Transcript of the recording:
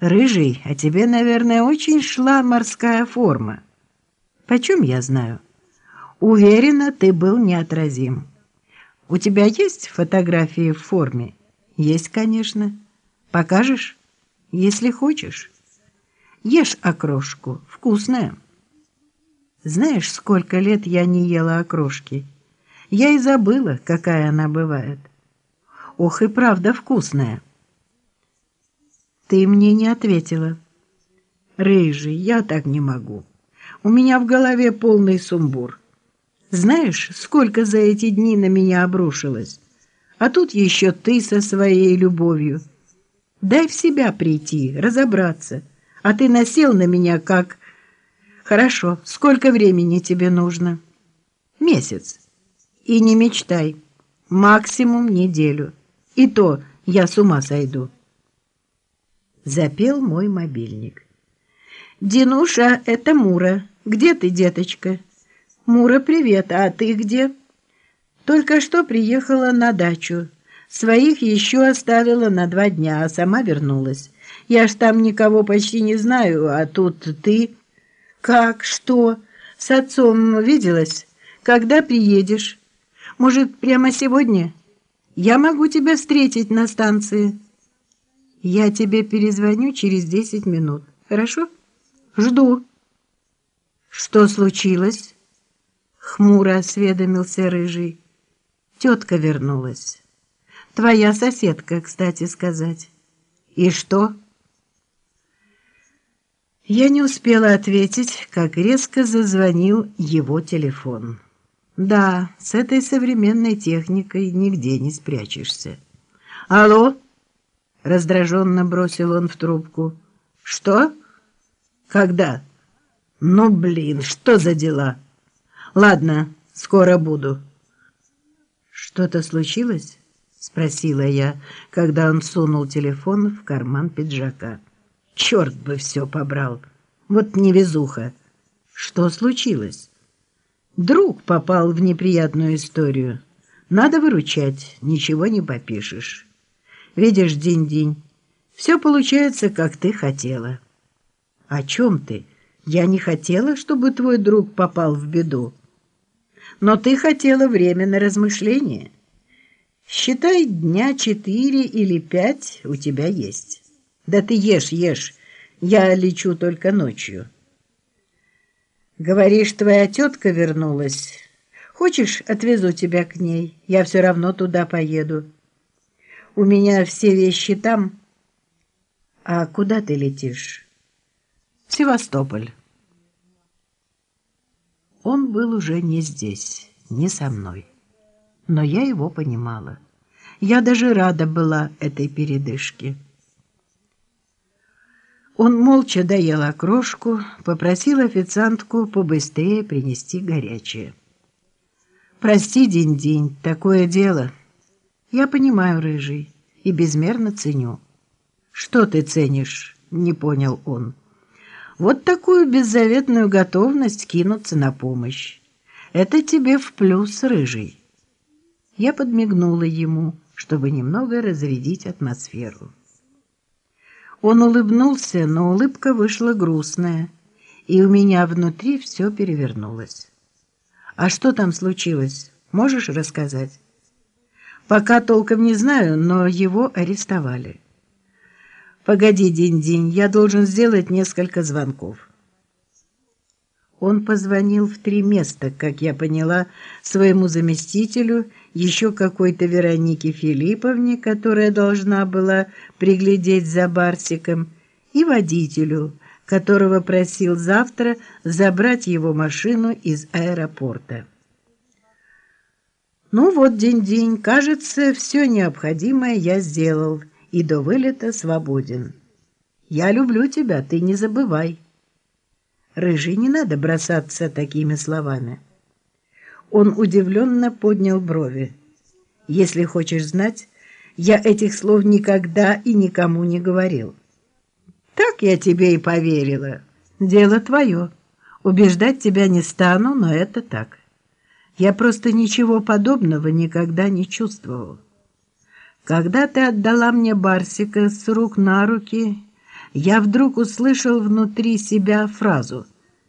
Рыжий, а тебе, наверное, очень шла морская форма. Почем я знаю? Уверена, ты был неотразим. У тебя есть фотографии в форме? Есть, конечно. Покажешь? Если хочешь. Ешь окрошку, вкусная. Знаешь, сколько лет я не ела окрошки? Я и забыла, какая она бывает. Ох, и правда вкусная. Ты мне не ответила. Рыжий, я так не могу. У меня в голове полный сумбур. Знаешь, сколько за эти дни на меня обрушилось? А тут еще ты со своей любовью. Дай в себя прийти, разобраться. А ты насел на меня как... Хорошо, сколько времени тебе нужно? Месяц. И не мечтай. Максимум неделю. И то я с ума сойду. Запел мой мобильник. «Динуша, это Мура. Где ты, деточка?» «Мура, привет. А ты где?» «Только что приехала на дачу. Своих еще оставила на два дня, а сама вернулась. Я ж там никого почти не знаю, а тут ты...» «Как? Что? С отцом виделась? Когда приедешь? Может, прямо сегодня? Я могу тебя встретить на станции». Я тебе перезвоню через десять минут. Хорошо? Жду. Что случилось? Хмуро осведомился Рыжий. Тетка вернулась. Твоя соседка, кстати сказать. И что? Я не успела ответить, как резко зазвонил его телефон. Да, с этой современной техникой нигде не спрячешься. Алло? Раздраженно бросил он в трубку. «Что? Когда? Ну, блин, что за дела? Ладно, скоро буду». «Что-то случилось?» — спросила я, когда он сунул телефон в карман пиджака. «Черт бы все побрал! Вот невезуха! Что случилось?» «Друг попал в неприятную историю. Надо выручать, ничего не попишешь». Видишь, день-день, все получается, как ты хотела. О чем ты? Я не хотела, чтобы твой друг попал в беду. Но ты хотела время на размышление. Считай, дня четыре или пять у тебя есть. Да ты ешь, ешь, я лечу только ночью. Говоришь, твоя тетка вернулась. Хочешь, отвезу тебя к ней? Я все равно туда поеду. У меня все вещи там. А куда ты летишь? В Севастополь. Он был уже не здесь, не со мной. Но я его понимала. Я даже рада была этой передышке. Он молча доел окрошку, попросил официантку побыстрее принести горячее. «Прости, день-день, такое дело». Я понимаю, Рыжий, и безмерно ценю. Что ты ценишь? Не понял он. Вот такую беззаветную готовность кинуться на помощь. Это тебе в плюс, Рыжий. Я подмигнула ему, чтобы немного разрядить атмосферу. Он улыбнулся, но улыбка вышла грустная, и у меня внутри все перевернулось. «А что там случилось? Можешь рассказать?» Пока толком не знаю, но его арестовали. Погоди, день-день, я должен сделать несколько звонков. Он позвонил в три места, как я поняла, своему заместителю, еще какой-то Веронике Филипповне, которая должна была приглядеть за Барсиком, и водителю, которого просил завтра забрать его машину из аэропорта. Ну вот, день-день, кажется, все необходимое я сделал и до вылета свободен. Я люблю тебя, ты не забывай. Рыжий, не надо бросаться такими словами. Он удивленно поднял брови. Если хочешь знать, я этих слов никогда и никому не говорил. Так я тебе и поверила. Дело твое. Убеждать тебя не стану, но это так. Я просто ничего подобного никогда не чувствовал. Когда ты отдала мне Барсика с рук на руки, я вдруг услышал внутри себя фразу